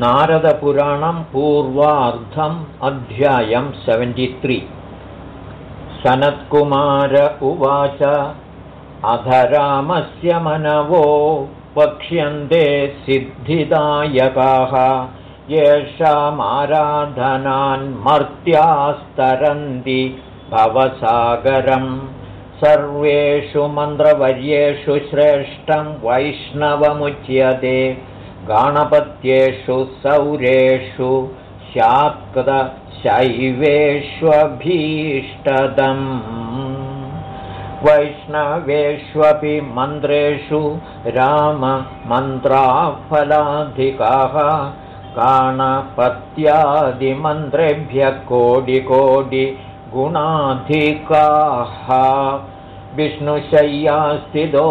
नारदपुराणं पूर्वार्धम् अध्यायं सेवेण्टि सनत्कुमार उवाच अधरामस्य मनवो वक्ष्यन्ते सिद्धिदायकाः येषामाराधनान्मर्त्यास्तरन्ति भवसागरम्। सर्वेषु मन्त्रवर्येषु श्रेष्ठं वैष्णवमुच्यते गाणपत्येषु सौरेषु शाक्तशैवेष्वभीष्टदम् वैष्णवेष्वपि मन्त्रेषु राममन्त्राफलाधिकाः गाणपत्यादिमन्त्रेभ्यः कोटिकोटिगुणाधिकाः। विष्णुशय्यास्थितो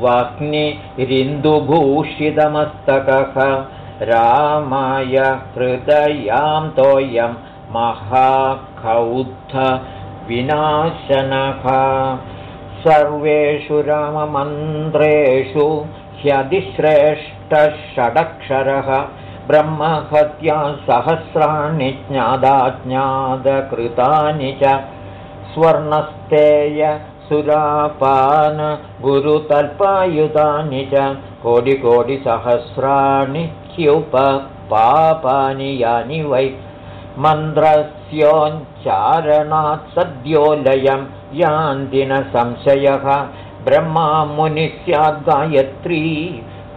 वाग्निरिन्दुभूषितमस्तकः रामाय हृदयां तोयं विनाशनः सर्वेषु राममन्त्रेषु ह्यधिश्रेष्ठषडक्षरः। ब्रह्महत्या सहस्राणि ज्ञादाज्ञादकृतानि च। स्वर्णस्तेय सुरापान गुरुतल्पायुधानि च कोटिकोटिसहस्राणि ह्युपपापानि यानि वै मन्त्रस्योच्चारणात् सद्योलयं यान्ति न संशयः ब्रह्मा मुनिः स्याद्गायत्री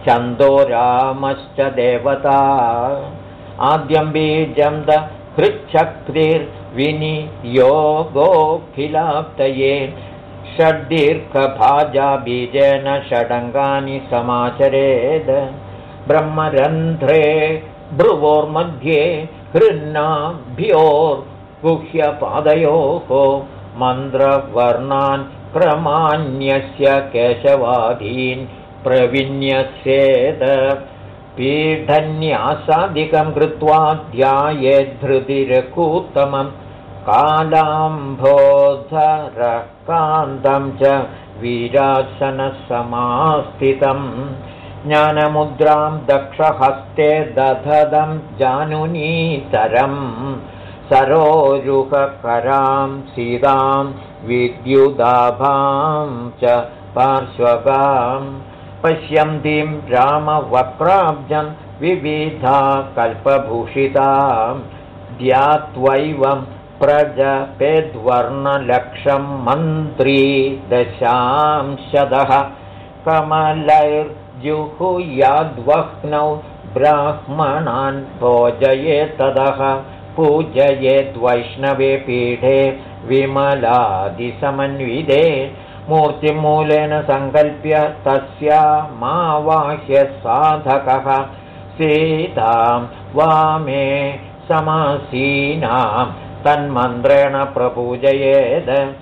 छन्दो रामश्च देवता आद्यं बीजं द हृच्छक्तिर्विनियोगोऽखिलाप्तये षड्दीर्घभाजाबीजेन षडङ्गानि समाचरेद् ब्रह्मरन्ध्रे भ्रुवोर्मध्ये हृन्नाभ्योर्गुह्यपादयोः मन्त्रवर्णान् क्रमान्यस्य केशवादीन् प्रविन्यस्येत् पीठन्यासादिकं कृत्वा ध्यायेद्धृतिरकूत्तमं कालाम्भोधरकान्तं च वीरासनसमास्थितम् ज्ञानमुद्रां दक्षहस्ते दधदं जानुनीतरम् सरोरुहकरां सीतां विद्युदाभां च पार्श्वगां। पश्यन्तीं रामवक्राब्जं विविधा कल्पभूषितां ध्यात्वैवं प्रजपेद्वर्णलक्षं मन्त्री दशांशदः कमलैर्जुहुयाद्वह्नौ ब्राह्मणान् भोजयेत्तदः पूजयेद्वैष्णवे पीठे विमलादिसमन्विते मूर्तिमूलेन सङ्कल्प्य तस्या मावाह्यसाधकः सीतां वामे समासीनां तन्मन्त्रेण प्रपूजयेद्।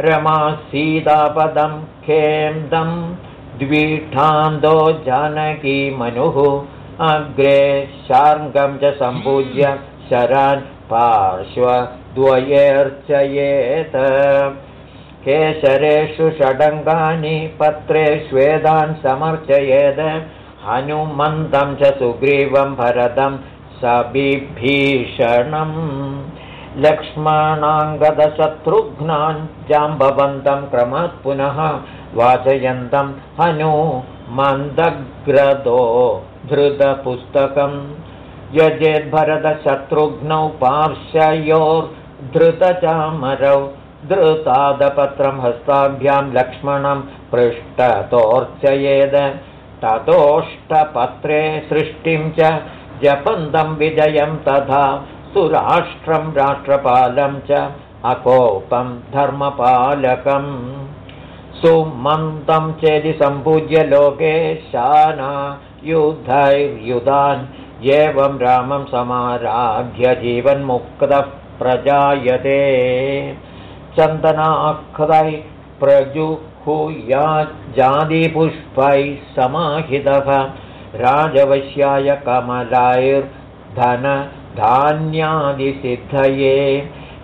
रमा सीतापदं खेन्दं द्विठान्दो जानकी मनुः। अग्रे शार्ङ्गं च सम्पूज्य शरान् पार्श्वद्वयेऽर्चयेत्। केशरेषु षडङ्गानि पत्रेष्वेदान् समर्चयेद्। हनुमन्तं च सुग्रीवं भरतं सबिभीषणम् लक्ष्मणाङ्गदशत्रुघ्नान् जाम्बवन्तं क्रमात् पुनः वाचयन्तं हनु मन्दग्रदो धृतपुस्तकम्। यजेद्भरतशत्रुघ्नौ पार्श्वयोर्धृतचामरौ धृतादपत्रं हस्ताभ्यां लक्ष्मणं पृष्ठतोर्चयेद ततोष्टपत्रे सृष्टिं च जपन्तं विजयं तथा सुराष्ट्रं राष्ट्रपालं च अकोपं धर्मपालकम्। सुमन्तं चेदि सम्पूज्य लोके शाना युधैर्युधान् एवं रामं समाराध्य जीवन्मुक्तः प्रजायते। चन्दनाखदै प्रजुहुयाजादिपुष्पैः समाहितः। राजवश्याय कमलैर्धनधान्यादिसिद्धये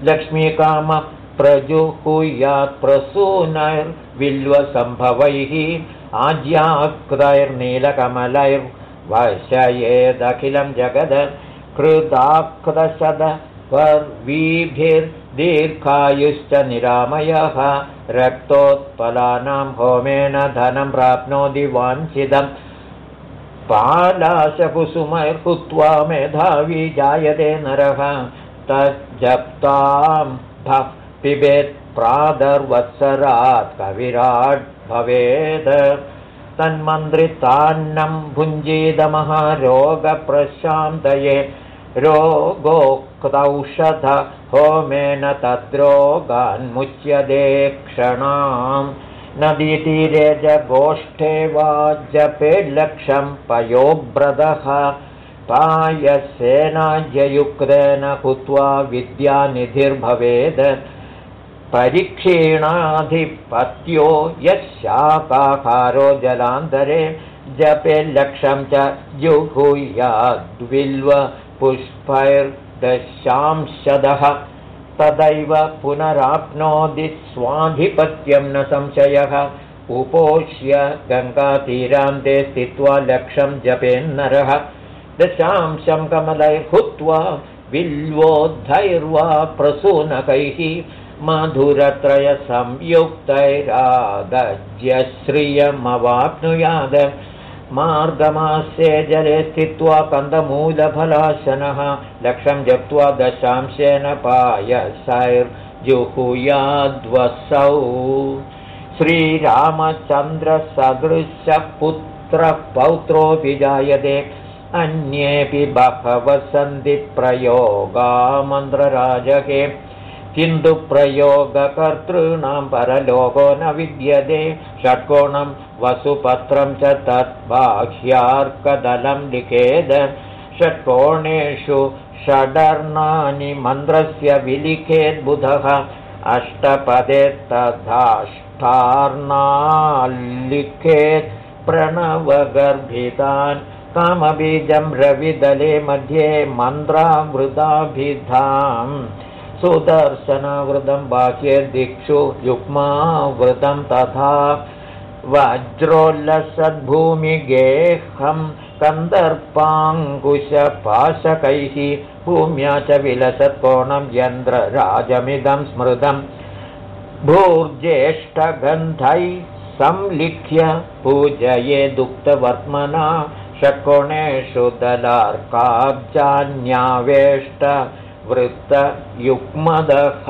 लक्ष्मीकामप्रजुहुयात् प्रसूनैर्विल्वसम्भवैः आज्याक्रैर्नीलकमलैर् वशयेदखिलं जगद कृदाकृदशद पर्वीभिर्दीर्घायुश्च निरामयः। रक्तोत्पलानां होमेन धनं प्राप्नोति वाञ्छितम् पालाशकुसुमैर्हुत्वा मेधावी जायते नरः तज्जप्तां भः पिबेत् प्रादर्वत्सरात् कविराट् भवेत् तन्मन्त्रितान्नं भुञ्जीदमहारोगप्रशान्तये रोगोक्तौषध होमेन तद्रोगान्मुच्यते क्षणाम् नदीतीरे जगोष्ठे वा जपेल्लक्षं पयोव्रतः पायसेनाज्ययुक्तेन हुत्वा विद्यानिधिर्भवेत् परिक्षीणाधिपत्यो यशाकाकारो जलान्तरे। जपेल्लक्षं च जुहुयाद्विल्वपुष्पैर्दशांशदः तदैव पुनराप्नोति स्वाधिपत्यं न संशयः। उपोष्य गङ्गातीरान्ते स्थित्वा लक्षं जपेन्नरः। दशांशं कमलैर्हुत्वा विल्वोद्धैर्वा प्रसूनकैः मधुरत्रयसंयुक्तैरादज्यश्रियमवाप्नुयाद मार्गमास्ये जले स्थित्वा कन्दमूलफलाशनः लक्षं जप्त्वा दशांशेन पायसैर्जुहुयाद्वसौ। श्रीरामचन्द्रसदृशपुत्रपौत्रोऽपि जायते अन्येऽपि बहवः सन्ति प्रयोगा मन्त्रराजके किन्तु प्रयोगकर्तॄणां परलोको न विद्यते। षट्कोणं वसुपत्रं च तद्बाह्यार्कदलं लिखेद। षट्कोणेषु षडर्णानि मन्त्रस्य विलिखेद्बुधः अष्टपदे तथाष्टार्णाल्लिखेत् प्रणवगर्भितान् कामबीजं रविदले मध्ये मन्त्रावृताभिधाम् सुदर्शनावृतं बाह्ये दिक्षु युग्मावृतं तथा वज्रोल्लसद्भूमिगेहं कन्दर्पाङ्कुशपाशकैः भूम्या च विलसत्कोणं यन्द्रराजमिदं स्मृतं। भूर्ज्येष्ठगन्धैः संलिख्य पूजयेदुक्तवर्त्मना षट्कोणेषु दलार्काब्जान्यावेष्ट वृत्तयुग्मदः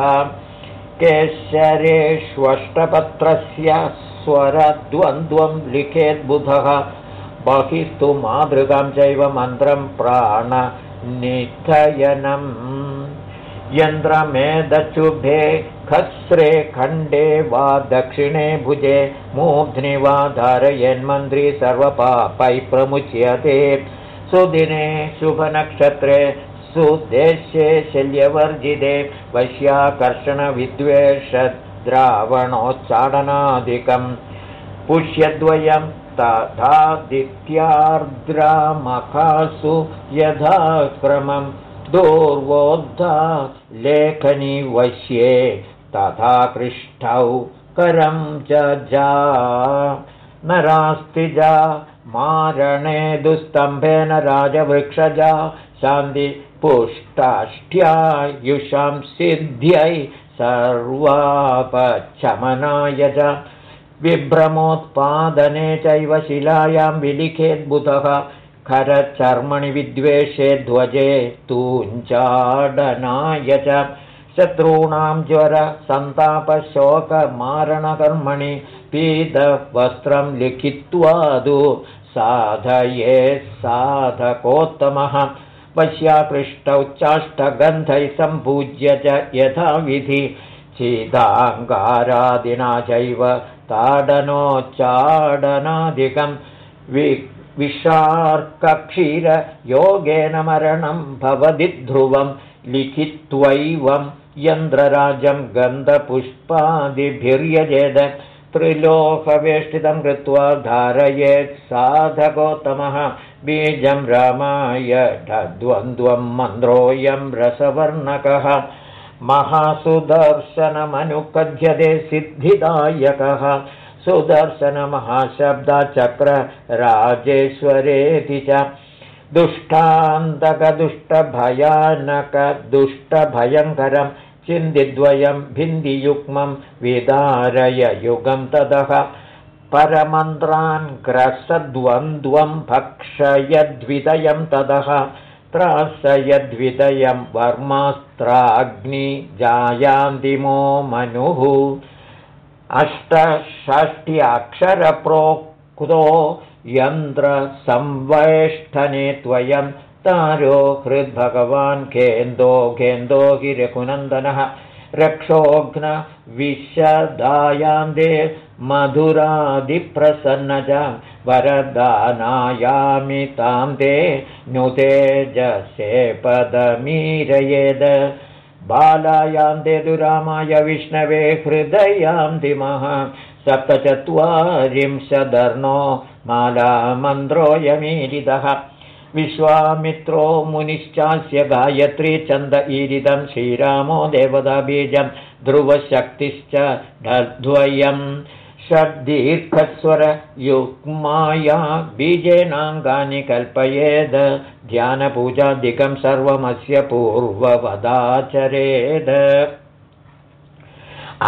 केशरेष्वष्टपत्रस्य स्वरद्वन्द्वं लिखेद्बुधः। बहिस्तु मातृकां चैव मन्त्रं प्राणनिथयनम् यन्त्रमेदचुभे खस्रे खण्डे वा दक्षिणे भुजे मूर्ध्नि वा धारयन्मन्त्री सर्वपापै प्रमुच्यते। सुदिने शुभनक्षत्रे सुदेश्ये शल्यवर्जिते वश्याकर्षणविद्वेषद्रावणोच्चाडनादिकं पुष्यद्वयं तथादित्यार्द्रामखासु यथाक्रमं दूर्वोद्धा लेखनी वश्ये तथा पृष्ठौ करं च जा। नरास्तिजा मारणे दुस्तम्भेन राजवृक्षजा शान्ति पुष्टाष्ट्यायुषां सिद्ध्यै सर्वापचमनाय च विभ्रमोत्पादने चैव शिलायां विलिखेद्बुधः खरचर्मणि विद्वेषे ध्वजे तूञ्चाडनाय च शत्रूणां ज्वर सन्तापशोकमारणकर्मणि पीतवस्त्रं लिखित्वादु। साधये साधकोत्तमः पश्यापृष्टौ चाष्टगन्धैः सम्पूज्य च यथाविधि चिदाङ्गारादिना चैव ताडनोच्चाडनादिकं वि विशार्कक्षीरयोगेन मरणं भवति ध्रुवं लिखित्वैवं यन्द्रराजं गन्धपुष्पादिभिर्यजेद त्रिलोकवेष्टितं कृत्वा धारयेत् साधकोत्तमः। बीजं रामाय ढद्वन्द्वं मन्द्रोऽयं रसवर्णकः। महासुदर्शनमनुकथ्यते सिद्धिदायकः। सुदर्शनमहाशब्दचक्रराजेश्वरेति च। दुष्टान्तकदुष्टभयानकदुष्टभयङ्करं चिन्तिद्वयं भिन्दियुग्मं विदारययुगं ततः परमन्त्रान् ग्रसद्वन्द्वं भक्षयद्विदयं ततः त्रासयद्विदयं वर्मास्त्राग्निजायान्तिमो मनुः। अष्टषष्ट्यक्षरप्रोक्तो यन्त्रसंवेष्टने त्वयं तारो हृद्भगवान् केन्दो केन्दो हि रघुनन्दनः रक्षोघ्नविशदायान्दे मधुरादिप्रसन्नज वरदानायामि तां ते पदमीरयेद। बालायान्ते दुरामाय विष्णवे हृदयां दिमः सप्तचत्वारिंशदर्णो मालामन्त्रोऽयमीरितः विश्वामित्रो मुनिश्चास्य गायत्री चन्द ईरिदं श्रीरामो देवताबीजं ध्रुवशक्तिश्च ढद्वयम् षड्दीर्घस्वरयुग्माया बीजेनाङ्गानि कल्पयेद ध्यानपूजादिकं सर्वमस्य पूर्ववदाचरेद।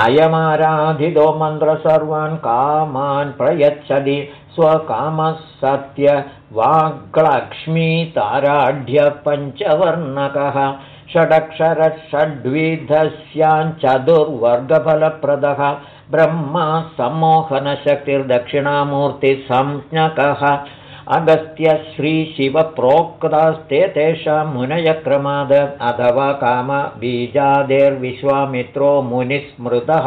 अयमाराधितो मन्त्र सर्वान् कामान् प्रयच्छति स्वकामः सत्य वाग्लक्ष्मीताराढ्य पञ्चवर्णकः षडक्षरषड्विधस्याञ्चतुर्वर्गफलप्रदः ब्रह्मा सम्मोहनशक्तिर्दक्षिणामूर्तिसंज्ञकः। अगस्त्य श्रीशिवप्रोक्तास्ते तेषां मुनयक्रमाद अथवा कामबीजादेर्विश्वामित्रो मुनिस्मृतः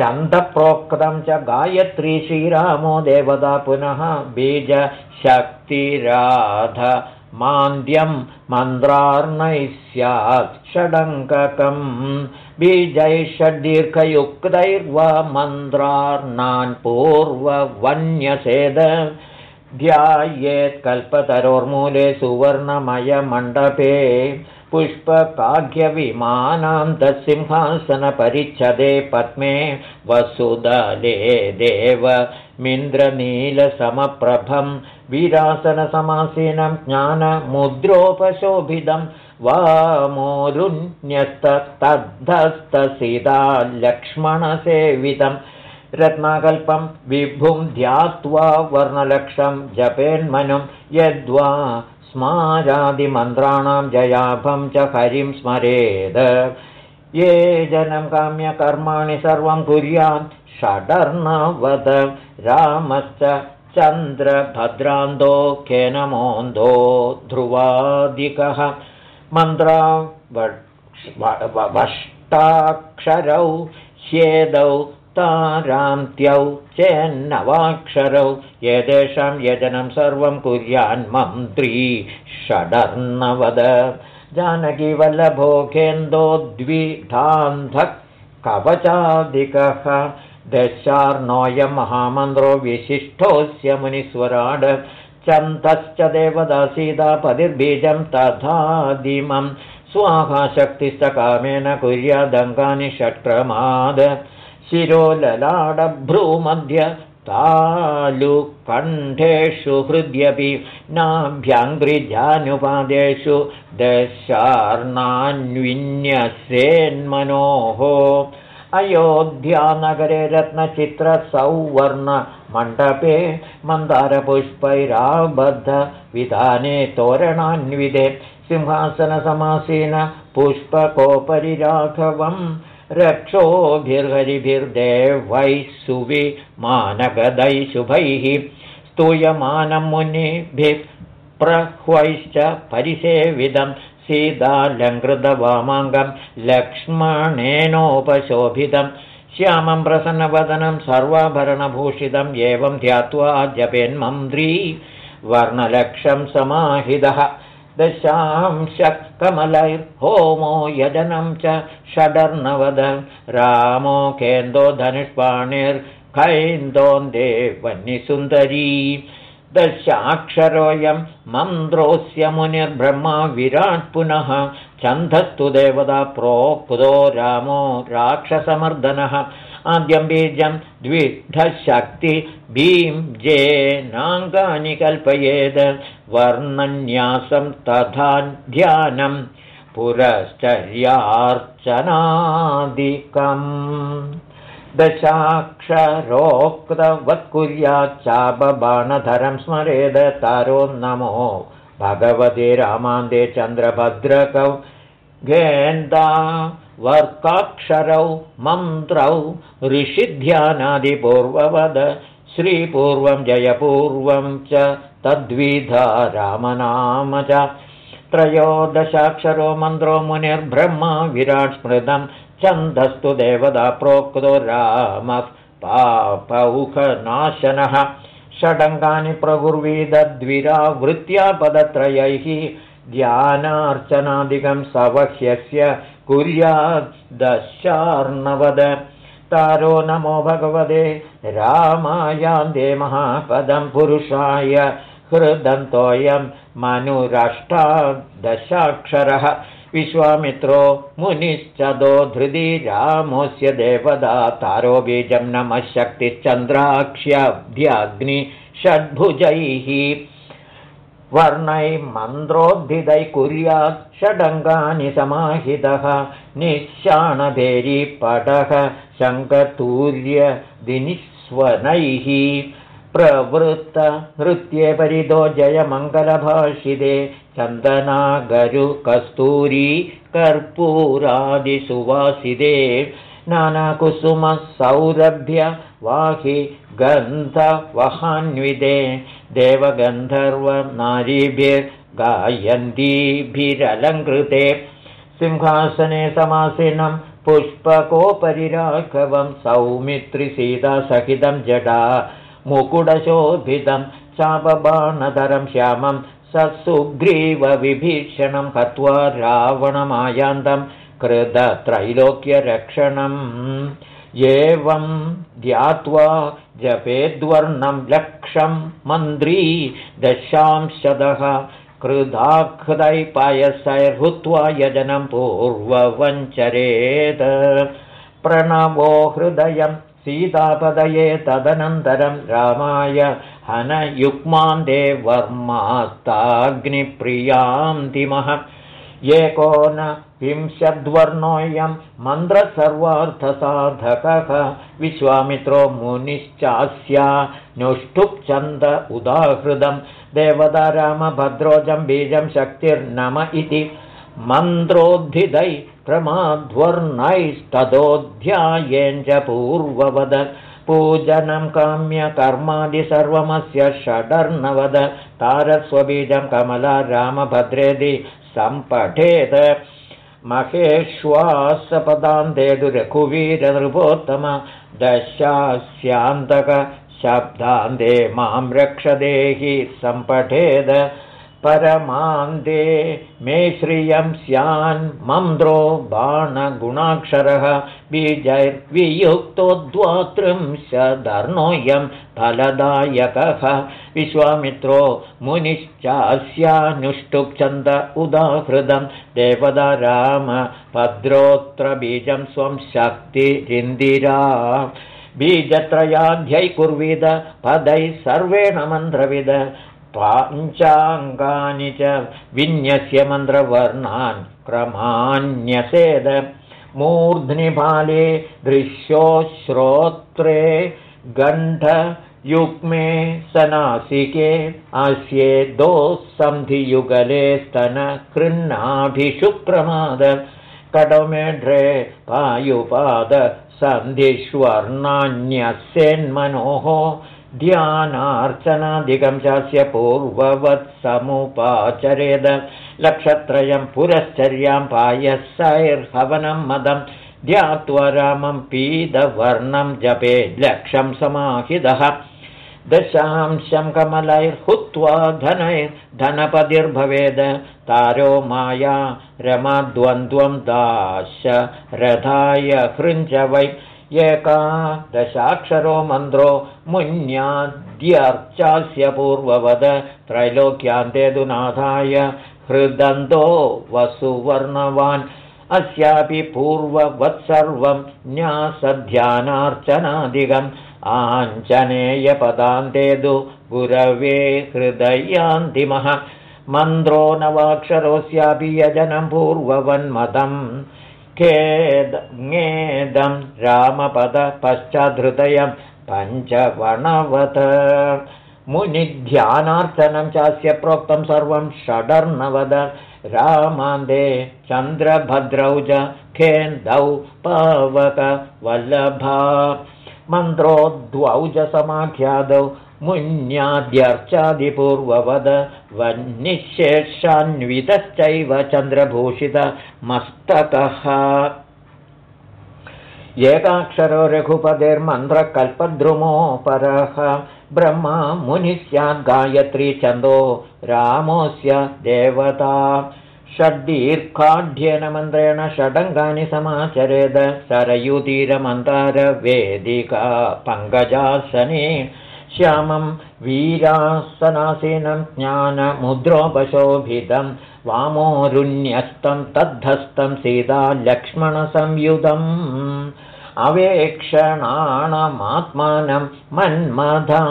चन्दप्रोक्तं च गायत्री श्रीरामो देवता पुनः बीजशक्तिराध मान्द्यं मन्द्रार्णैः स्यात् षडङ्ककम्। बीजैषड्दीर्घयुक्तैर्वा मन्द्रार्णान् पूर्ववन्यसेद। ध्यायेत्कल्पतरोर्मूले सुवर्णमयमण्डपे पुष्पकाघ्यविमानान्तसिंहासनपरिच्छदे पद्मे वसुदले देवमिन्द्रनीलसमप्रभं वीरासनसमासीनं ज्ञानमुद्रोपशोभितं वामोरुण्यस्तद्धस्तसीता लक्ष्मणसेवितं रत्नाकल्पं विभुं ध्यात्वा वर्णलक्षं जपेन्मनुं यद्वा स्मारादिमन्त्राणां जयाभं च हरिं स्मरेद। ये जनं काम्यकर्माणि सर्वं कुर्यात् षडर्णवद। रामश्च चन्द्रभद्रान्तो केनमोन्दो ध्रुवादिकः। मन्त्रा वष्टाक्षरौ ह्येदौ तारान्त्यौ चेन्नवाक्षरौ एतेषां यजनं सर्वं कुर्यान्मन्त्री षडर्णवद। जानकीवल्लभोगेन्दो द्विधान्धः कवचादिकः दशार्णोऽयं महामन्त्रो विशिष्टोऽस्य मुनीश्वराड चन्तश्च देवदासीदापतिर्बीजं तथादिमं। स्वाहाशक्तिश्च कामेन कुर्यादङ्गानि षट्क्रमाद शिरोललाडभ्रूमध्य तालुकण्ठेषु हृद्यपि नाभ्याङ्घ्रिजानुपादेषु दशार्णान्विन्यसेन्मनोः। अयोध्यानगरे रत्नचित्रसौवर्णमण्डपे मन्दारपुष्पैराबद्धविधाने तोरणान्विदे सिंहासनसमासीन पुष्पकोपरि राघवम् रक्षोभिर्हरिभिर्देवैः सुविमानगदैः शुभैः स्तूयमानं मुनिभिः प्रह्वैश्च परिसेविदं सीतालङ्कृतवामाङ्गं लक्ष्मणेनोपशोभितं श्यामं प्रसन्नवदनं सर्वाभरणभूषितम् एवं ध्यात्वा जपेन्मन्त्री वर्णलक्षं समाहितः दशांशकमलैर्होमो यजनं च षडर्णवद। रामो केन्दो धनुष्पाणिर्खैन्दोन्दे वह्निसुन्दरी दशाक्षरोऽयं मन्द्रोऽस्य मुनिर्ब्रह्मा विराट् पुनः। छन्दस्तु देवता प्रोक्तो रामो राक्षसमर्दनः आद्यं बीजं द्विधशक्ति भीं जेनाङ्गानि कल्पयेद् वर्णन्यासं तथा ध्यानं पुरश्चर्यार्चनादिकम्। दशाक्षरोक्तवत्कुर्याच्चापबाणधरं स्मरेद तारो नमो भगवते रामान्ते चन्द्रभद्रकौ गेन्दा वर्काक्षरौ मन्त्रौ ऋषिध्यानादिपूर्ववद श्रीपूर्वं जयपूर्वं च तद्विधा रामनाम च। त्रयोदशाक्षरो मन्त्रो मुनिर्ब्रह्मा विराट् स्मृतं छन्दस्तु देवता प्रोक्तो रामः पापौखनाशनः। षडङ्गानि प्रकुर्वीदद्विरावृत्या पदत्रयैः ध्यानार्चनादिकं सवह्यस्य कुर्याद्दशार्णवद। तारो नमो भगवते रामायान्दे महापदं पुरुषाय। हृदन्तोऽयं मनुराष्टादशाक्षरः। विश्वामित्रो मुनिश्चदो धृति रामोऽस्य देवदा। तारो बीजं नमः शक्तिश्चन्द्राक्ष्यभ्यग्नि वर्णै मन्द्रोद्धितै कुर्यात् षडङ्गानि समाहितः निःशाणभेरीपटः शङ्कतूर्यदिनिस्वनैः प्रवृत्तनृत्ये परितो जयमङ्गलभाषिते चन्दनागरुकस्तूरी कर्पूरादिसुवासिदे नानाकुसुमसौरभ्य वाहि गन्धवहान्विदे देवगन्धर्वनारीभिर्गायन्तीभिरलङ्कृते सिंहासने समासिनं पुष्पकोपरिराघवं सौमित्रिसीतासहितं जडा मुकुडशोभितं चापबाणधरं श्यामं स सुग्रीवविभीषणं हत्वा रावणमायान्तं कृतत्रैलोक्यरक्षणम् एवं ध्यात्वा जपेद्वर्णं लक्षं मन्द्री दशांशदः कृदाकृदैपायसैर्हुत्वा यजनं पूर्ववञ्चरेत्। प्रणवो हृदयं सीतापदये तदनन्तरं रामाय हनयुग्मान्ते वर्मास्ताग्निप्रियान्तिमः एकोनविंशद्वर्णोऽयं मन्त्रसर्वार्थसाधकः। विश्वामित्रो मुनिश्चास्यानुष्ठुप्छन्द उदाहृदं। देवता रामभद्रोजं बीजं शक्तिर्नम इति मन्त्रोद्धिदै प्रमाध्वर्णैस्तदोऽध्यायेञ्च पूर्ववद। पूजनं काम्यकर्मादि सर्वमस्य षडर्णवद। तारस्वबीजं कमला रामभद्रेदि सम्पठेत्। महेश्वासपदान्तेदुरघुवीरनृपोत्तम दशास्यान्तकशब्दान्ते मां रक्षदेहि सम्पठेद परमान्ते मे श्रियं स्यान् मन्द्रो बाणगुणाक्षरः बीजैर्वियुक्तो द्वात्रिंशदर्णोऽयं फलदायकः विश्वामित्रो मुनिश्चास्यानुष्टुप्छन्द उदाहृदं देवदा राम भद्रोत्रबीजं स्वं शक्तिरिन्दिरा। बीजत्रयाध्यैकुर्विद पदैः सर्वेण मन्त्रविद पाञ्चाङ्गानि च विन्यस्य मन्त्रवर्णान् क्रमान्यसेद मूर्ध्निबाले दृश्यो श्रोत्रे गण्ठयुग्मे सनासिके अस्ये दोःसन्धियुगले स्तन कृन्नाभिषुप्रमाद कडमेढ्रे पायुपाद सन्धिष्वर्णान्यस्यन्मनोः ध्यानार्चनादिकं चास्य पूर्ववत्समुपाचरेद लक्षत्रयं पुरश्चर्यां पायसैर्हवनं मदं ध्यात्वा रामं पीदवर्णं जपे लक्षं समाहितः। दशांशं कमलैर्हुत्वा धनैर्धनपतिर्भवेद। तारो माया रमाद्वन्द्वं दाश रथाय हृञ्च वै एकादशाक्षरो मन्द्रो मुन्याद् मुनिद्यर्चास्य पूर्ववद त्रैलोक्यान्ते तु नाथाय हृदन्तो वसुवर्णवान् अस्यापि पूर्ववत्सर्वं न्यासध्यानार्चनादिकम् आञ्जनेयपदान्ते तु गुरवे हृदयान्तिमः मन्द्रो नवाक्षरोऽस्यापि यजनं पूर्ववन्मतम् खेदङेदं रामपद पश्चाद्धृतयं पञ्चवणवत मुनिध्यानार्चनं चास्य प्रोक्तं सर्वं षडर्णवद। रामान्दे चन्द्रभद्रौ च खेन्दौ पावकवल्लभा। मन्त्रोद्वौ च समाख्यादौ मुन्याद्यर्चादिपूर्ववद वह्निशेषान्वितश्चैव चन्द्रभूषितमस्तकः एकाक्षरो रघुपदेर्मन्त्रकल्पद्रुमोपरः ब्रह्मा मुनिः स्याद् गायत्री छन्दो रामोऽस्य देवता। षड्दीर्घाढ्येन मन्त्रेण षडङ्गानि समाचरेद। सरयुतीरमन्तारवेदिका पङ्कजासने श्यामं वीरासनासीनं ज्ञानमुद्रोपशोभितं वामोरुण्यस्तं तद्धस्तं सीता लक्ष्मणसंयुतम् अवेक्षणाणमात्मानं मन्मधामिदतेजसं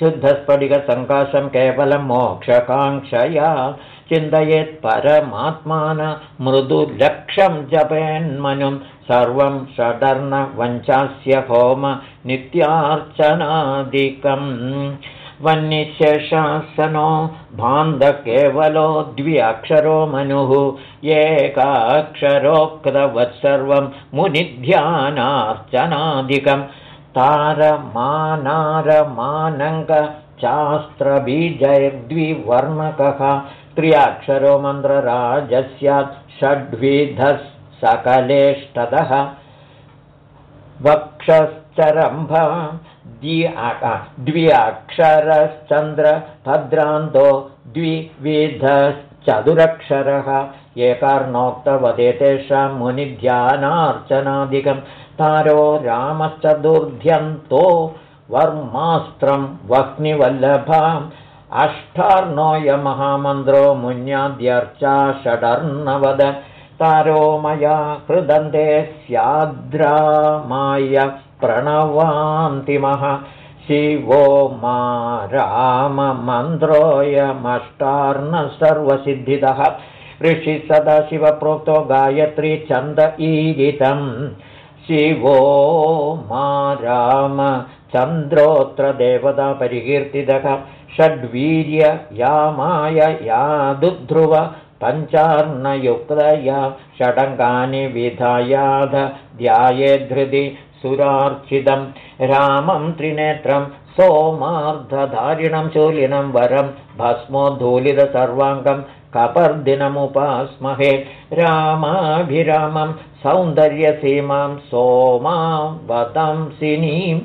शुद्धस्फटिकसङ्काशं केवलं मोक्षकाङ्क्षया चिन्तयेत् परमात्मान मृदुलक्षं जपेन्मनुं सर्वं षडर्णवञ्चास्य होम नित्यार्चनादिकम्। वह्निशेषासनो भान्धकेवलो द्व्यक्षरो मनुः एकाक्षरोक्तवत्सर्वं मुनिध्यानार्चनादिकं तारमानारमानङ्गशास्त्रबीजैर्द्विवर्णकः त्र्याक्षरो मन्त्रराजस्यात् षड्विधः सकलेष्टदः। वक्षश्चरम्भ द्व्यक्षरश्चन्द्रभद्रान्तो द्विविधश्चतुरक्षरः। एकार्णोक्तवदे तेषां मुनिध्यानार्चनादिकं। तारो रामश्चतुर्ध्यन्तो वर्मास्त्रं वह्निवल्लभाम्। अष्टार्णोऽयमहामन्त्रो मुन्याद्यर्चा षडर्णवद तारो मया हृदन्ते स्याद्रामाय प्रणवान्तिमः शिवो मा राममन्त्रोऽयमष्टार्न सर्वसिद्धितः ऋषि सदाशिवप्रोक्तो गायत्री छन्द ईरितम् शिवो मा राम चन्द्रोऽत्र देवता परिकीर्तितः। षड्वीर्य यामाय यादुध्रुव पञ्चार्णयुक्तया षडङ्गानि विधायाध ध्यायेद्धृति सुरार्चितं रामं त्रिनेत्रं सोमार्धधारिणं चूलिनं वरं भस्मोद्धूलितसर्वाङ्गं कपर्दिनमुपास्महे। रामाभिरामं सौन्दर्यसीमां सोमां वतंसिनीं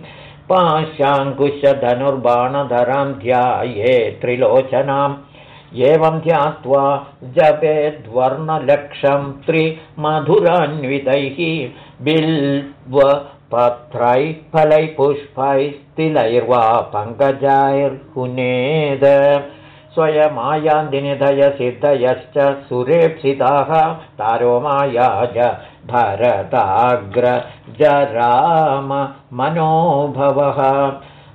पाशाङ्कुशधनुर्बाणधरां ध्याये त्रिलोचनाम् एवं ध्यात्वा जपेद्वर्णलक्षं त्रिमधुरान्वितैः बिल्वपत्रैः फलैः पुष्पैस्तिलैर्वा पङ्कजैर्हुनेद स्वयमायान्दिनिधयसिद्धयश्च सुरेप्सिताः तारो माया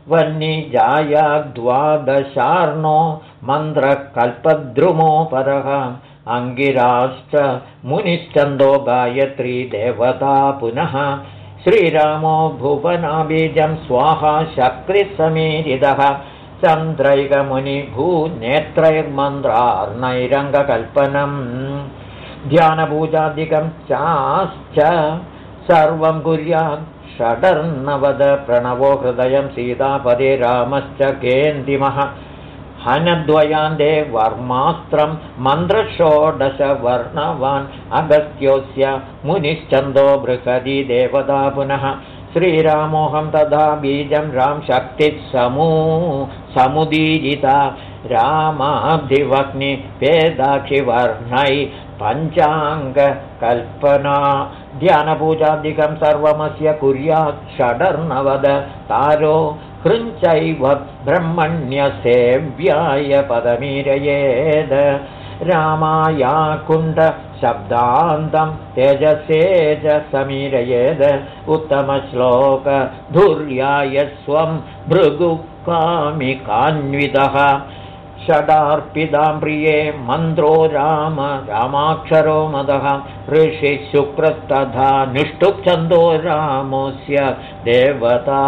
मनोभवः वह्निजायाद्वादशार्णो मन्त्रकल्पद्रुमोपरः। अङ्गिराश्च मुनिश्चन्दो गायत्री देवता पुनः। श्रीरामो भुवनाबीजं स्वाहा शक्तिसमीरितः चन्द्रैकमुनिभूनेत्रैर्मन्त्रार्णैरङ्गकल्पनम् ध्यानपूजादिकं चाश्च सर्वं कुर्यात् षडर्णवद प्रणवो हृदयं सीतापदे रामश्च केन्दिमः हनद्वयान्ते वर्मास्त्रं मन्त्रषोडशवर्णवान् अगस्त्योऽस्य मुनिश्चन्दो बृहदी देवता पुनः। श्रीरामोऽहं तदा बीजं राम शक्तिः समू समुदीरिता रामाब्धिवग्नि वेदाक्षिवर्णै पञ्चाङ्गकल्पना ध्यानपूजादिकं सर्वमस्य कुर्यात् षडर्णवद तारो कृञ्चैव ब्रह्मण्यसेव्याय पदमीरयेद। रामायाकुण्डशब्दान्तं तेजसेज समीरयेद उत्तमश्लोकधुर्याय स्वं भृगुकामिकान्वितः षडार्पितां प्रिये मन्द्रो राम रामाक्षरो मदः। ऋषिशुक्रस्तथा निष्ठुप्छन्दो रामोऽस्य देवता।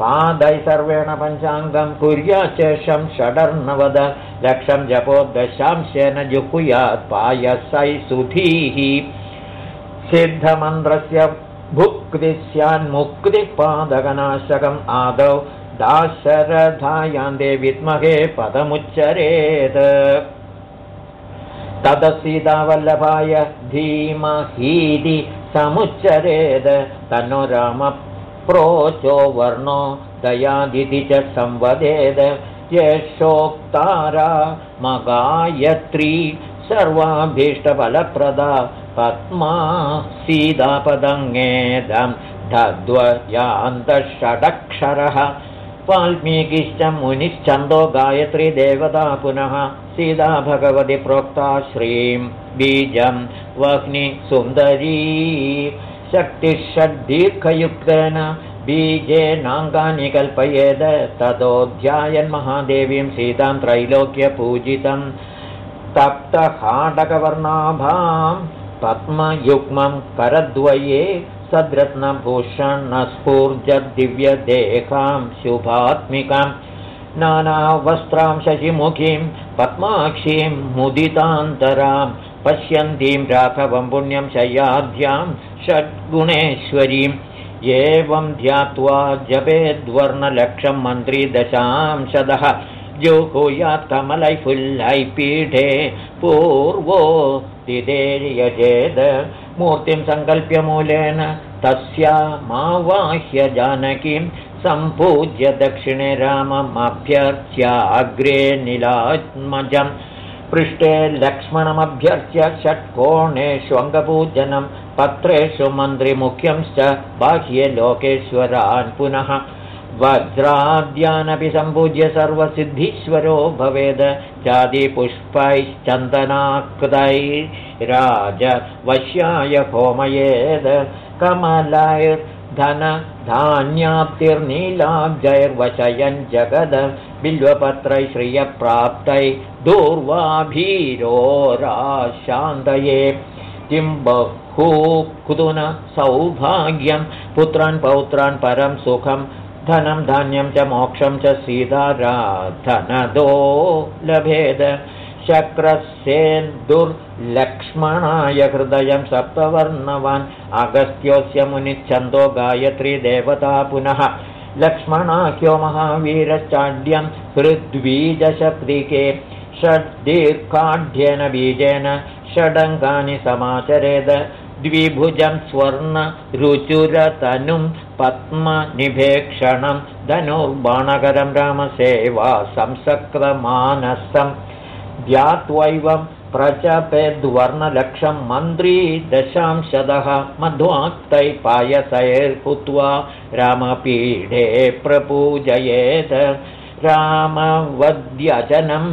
पादै सर्वेण पञ्चाङ्गं कुर्याशेषं षडर्नवद लक्षं जपो दशांशेन जुहुयात् पायसै सुधीः। सिद्धमन्त्रस्य भुक्तिः स्यान्मुक्तिपादकनाशकम् आदौ दाशरथायान्दे विद्महे पदमुच्चरेत्। तदसीतावल्लभाय धीमहीति समुच्चरेद तन्नो रामप्रोचो वर्णो दयादिति च संवदेद यशोक्तारा मगायत्री सर्वाभीष्टफलप्रदा पद्मा सीतापदङ्गेदं तद्वयान्तषडक्षरः वाल्मीकिश्च मुनिश्चन्दो गायत्री देवता पुनः सीता भगवति प्रोक्ता श्रीं बीजं वह्नि सुन्दरी शक्तिषड्दीर्घयुक्तेन बीजेनाङ्गानि कल्पयेद ततोऽध्यायन्महादेवीं सीतां त्रैलोक्यपूजितं तप्तहाटकवर्णाभां पद्मयुग्मं करद्वये सद्रत्नभूषणस्फूर्जदिव्यदेहां शुभात्मिकां नानावस्त्रां शशिमुखीं पद्माक्षीं मुदितान्तरां पश्यन्तीं राघवं पुण्यं शय्याध्यां षड्गुणेश्वरीम् एवं ध्यात्वा जपेद्वर्णलक्षं मन्त्री दशांशदः। जुहुयात् कमलैफुल्लै पीठे पूर्वो दिदेर्यजेद मूर्तिं सङ्कल्प्य मूलेन तस्या मावाह्य जानकीं सम्पूज्य दक्षिणे राममभ्यर्च्याग्रे निलात्मजं पृष्ठे लक्ष्मणमभ्यर्च्य षट्कोणेष्वङ्गपूजनं पत्रेषु मन्त्रिमुख्यंश्च बाह्ये लोकेश्वरान् पुनः वज्राद्यानपि सम्पूज्य सर्वसिद्धीश्वरो भवेद जातिपुष्पैश्चन्दनाकृतैराजवश्याय होमयेद कमलैर्धनधान्याप्तिर्नीलाब्जैर्वशयन् जगद बिल्वपत्रै श्रियप्राप्तै दूर्वाभीरोराशान्तये किं बहु सौभाग्यं पुत्रान् पौत्रान् परं सुखं धनं धान्यं च मोक्षं च सीताराधनदो लभेद। शक्रस्येन्दुर्लक्ष्मणाय हृदयं सप्तवर्णवान् अगस्त्योऽस्य मुनिच्छन्दो गायत्री देवता पुनः। लक्ष्मणाख्यो महावीरश्चाड्यं हृद्वीजशक्तिके। षड्दीर्घाढ्येन बीजेन षडङ्गानि समाचरेद द्विभुजं स्वर्णरुचुरतनुं पद्मनिभेक्षणं धनुर्बाणकरं रामसेवा संसक्रमानसं ध्यात्वैवं प्रचपेद्वर्णलक्षं मन्त्री दशांशदः मध्वाक्तै पायसैर्भूत्वा रामपीठे प्रपूजयेत् रामवद्यजनं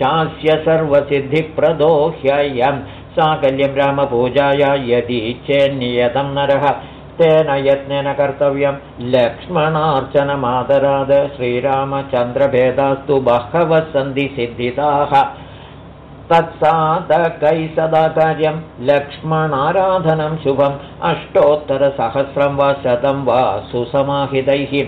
चास्य सर्वसिद्धिप्रदो ह्ययम् साकल्यं रामपूजाय यदि चेन्नियतं नरः तेन यत्नेन कर्तव्यं लक्ष्मणार्चनमादराद श्रीरामचन्द्रभेदास्तु बहवः सन्धि सिद्धिताः। तत्साधकै सदा कार्यं लक्ष्मणाराधनं शुभम् अष्टोत्तरसहस्रं वा शतं वा सुसमाहितैः।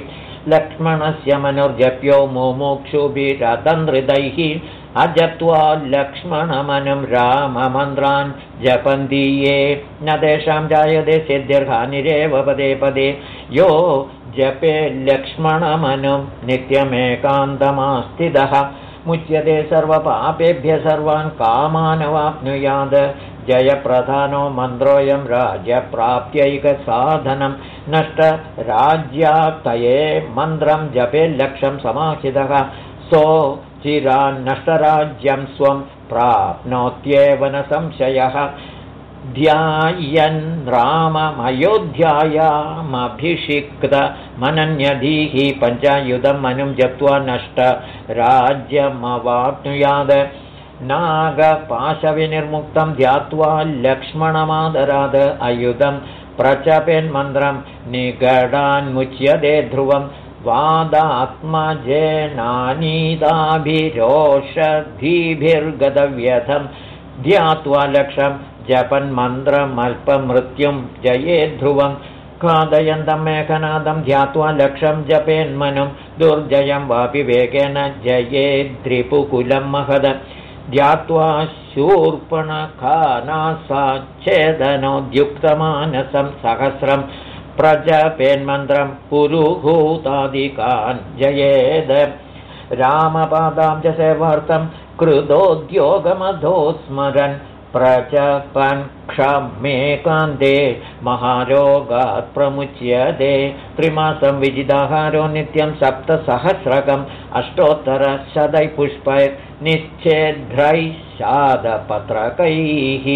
लक्ष्मणस्य मनुर्जप्यो मुमुक्षुभिरतनृदैः अजप्त्वा लक्ष्मणमनुं राममन्त्रान् जपन्ति ये। न तेषां जायते सिद्धिर्हानिरेव पदे पदे। यो जपे लक्ष्मणमनुं नित्यमेकान्तमास्थितः। मुच्यते सर्वपापेभ्य सर्वान् कामानवाप्नुयाद जयप्रधानो मन्त्रोऽयं राज्यप्राप्त्यैकसाधनं नष्टराज्याप्तये मन्त्रं जपे लक्ष्यं समाहितः। सो चिरान्नष्टराज्यं स्वं प्राप्नोत्येव न संशयः। ध्यायन् राममयोध्यायामभिषिक्तमनन्यधीः पञ्चायुधं मनुं जप्त्वा नष्ट राज्यमवाप्नुयाद नागपाशविनिर्मुक्तं ध्यात्वा लक्ष्मणमादराद। अयुधं प्रचपेन्मन्त्रं निगडान्मुच्यते ध्रुवं वादात्मजेनानीताभिरोषधीभिर्गतव्यथं ध्यात्वा लक्षं जपन्मन्त्रमल्पमृत्युं जयेद्ध्रुवं खादयन्तं मेघनादं ध्यात्वा लक्षं जपेन्मनुं। दुर्जयं वापि वेगेन जयेद्रिपुकुलं महद। ध्यात्वा शूर्पणखानासाच्छेदनोद्युक्तमानसं सहस्रं प्रजपेन्मन्त्रं पुरुहूतादिकान् जयेद। रामपादां च सेवार्थं कृतोद्योगमधो स्मरन् प्रचपन् क्षमेकान्ते महारोगात् प्रमुच्यते। त्रिमासं विजिदाहारो नित्यं सप्तसहस्रकम् अष्टोत्तरशतैः पुष्पैर्निच्छेद्रैः शादपत्रकैः।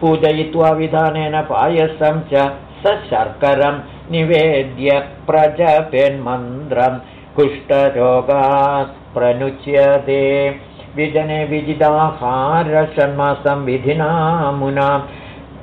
पूजयित्वा विधानेन पायसं च सशर्करं निवेद्य प्रजपेन्मन्त्रं कुष्ठरोगात् प्रनुच्यते। विजने विजिताहारषण्मासं विधिना मुना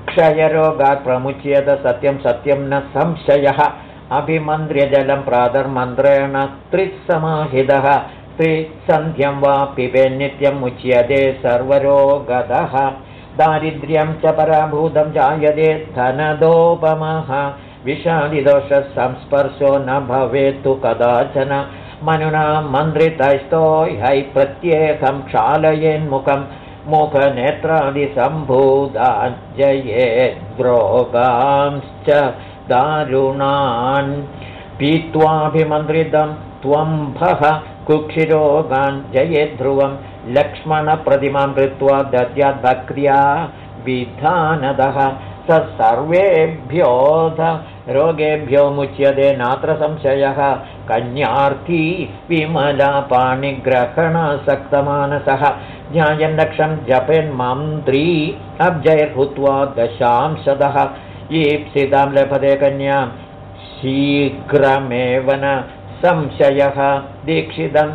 क्षयरोगात् प्रमुच्यत सत्यं सत्यं न संशयः। अभिमन्त्र्यजलं प्रातर्मन्त्रेण त्रिसमाहितः। त्रिसन्ध्यं वा पिबे नित्यं मुच्यते सर्वरोगतः दारिद्र्यं च पराभूतं जायते धनदोपमः। विषादिदोषसंस्पर्शो न भवेत्तु कदाचन। मनुना मन्त्रितैस्तो ह्यै प्रत्येकं क्षालयेन्मुखं मुखनेत्रादिसम्भूताञ्जयेद्रोगांश्च दारुणान्। पीत्वाभिमन्त्रितं त्वम्भः कुक्षिरोगान् जयेद्ध्रुवं लक्ष्मणप्रतिमां कृत्वा दद्याद्भक्त्या विधानदः। स सर्वेभ्योऽध रोगेभ्यो मुच्यते नात्र संशयः। कन्यार्थी विमलापाणिग्रहणसक्तमानसः न्यायन्नक्षं जपेन्मन्त्री अब्जैर्भूत्वा दशांशदः। ईप्सितां लभते कन्यां शीघ्रमेव न संशयः। दीक्षितं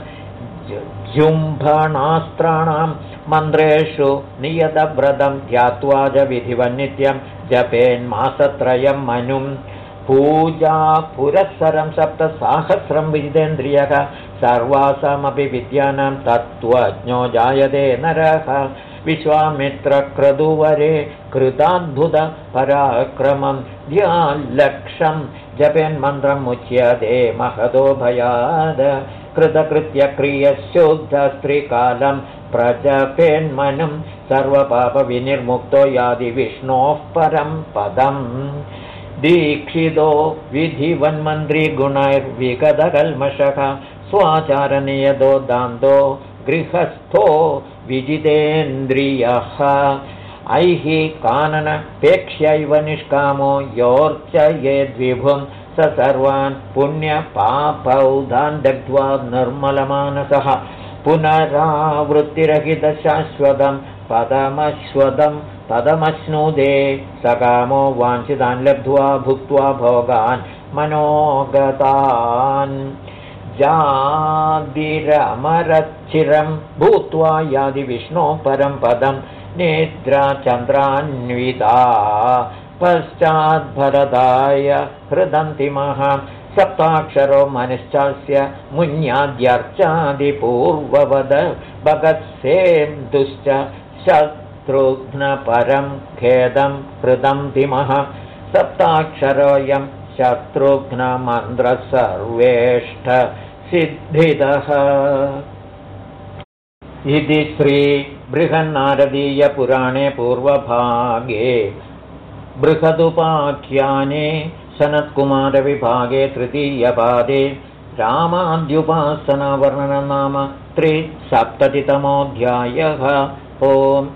जुम्भणास्त्राणां मन्त्रेषु नियतव्रतं ध्यात्वा च विधिवन्नित्यं जपेन्मासत्रयं मनुं। पूजा पुरःसरं सप्तसाहस्रं विजितेन्द्रियः सर्वासामपि विद्यानां तत्त्वज्ञो जायते नरः। विश्वामित्रक्रदुवरे कृताद्भुतपराक्रमं ध्याल्लक्षं जपेन्मन्त्रं मुच्यते महतो भयाद कृतकृत्यक्रियशुद्धस्त्रीकालं प्रजपेन्मनुं सर्वपापविनिर्मुक्तो यादि विष्णोः परं पदम्। दीक्षितो विधिवन्मन्त्रिगुणैर्विगतकल्मषः स्वाचारनियतो दान्तो गृहस्थो विजितेन्द्रियः। ऐः काननपेक्ष्यैव निष्कामो योर्चयेद्विभुं सर्वान् पुण्यपापौधान् दग्ध्वा निर्मलमानसः पुनरावृत्तिरहितशाश्वतं पदमश्वतं पदमश्नुदे सकामो वाञ्छितान् लब्ध्वा भुक्त्वा भोगान् मनोगतान्। जादिरमरच्चिरं भूत्वा यादि विष्णो परं पदं नेत्राचन्द्रान्विता पश्चाद्भरदाय हृदन्तिमः सप्ताक्षरो मनश्चास्य मुन्याद्यर्चादिपूर्ववद भगत्सेन्दुश्च शत्रुघ्नपरं खेदं हृदन्तिमः सप्ताक्षरोऽयं शत्रुघ्नमन्त्रसर्वेष्ठ सिद्धितः इति श्रीबृहन्नारदीयपुराणे पूर्वभागे बृहदुपाख्याने सनत्कुमारविभागे तृतीयपादे रामाद्युपासनावर्णनं नाम त्रिसप्ततितमोऽध्यायः। ओम्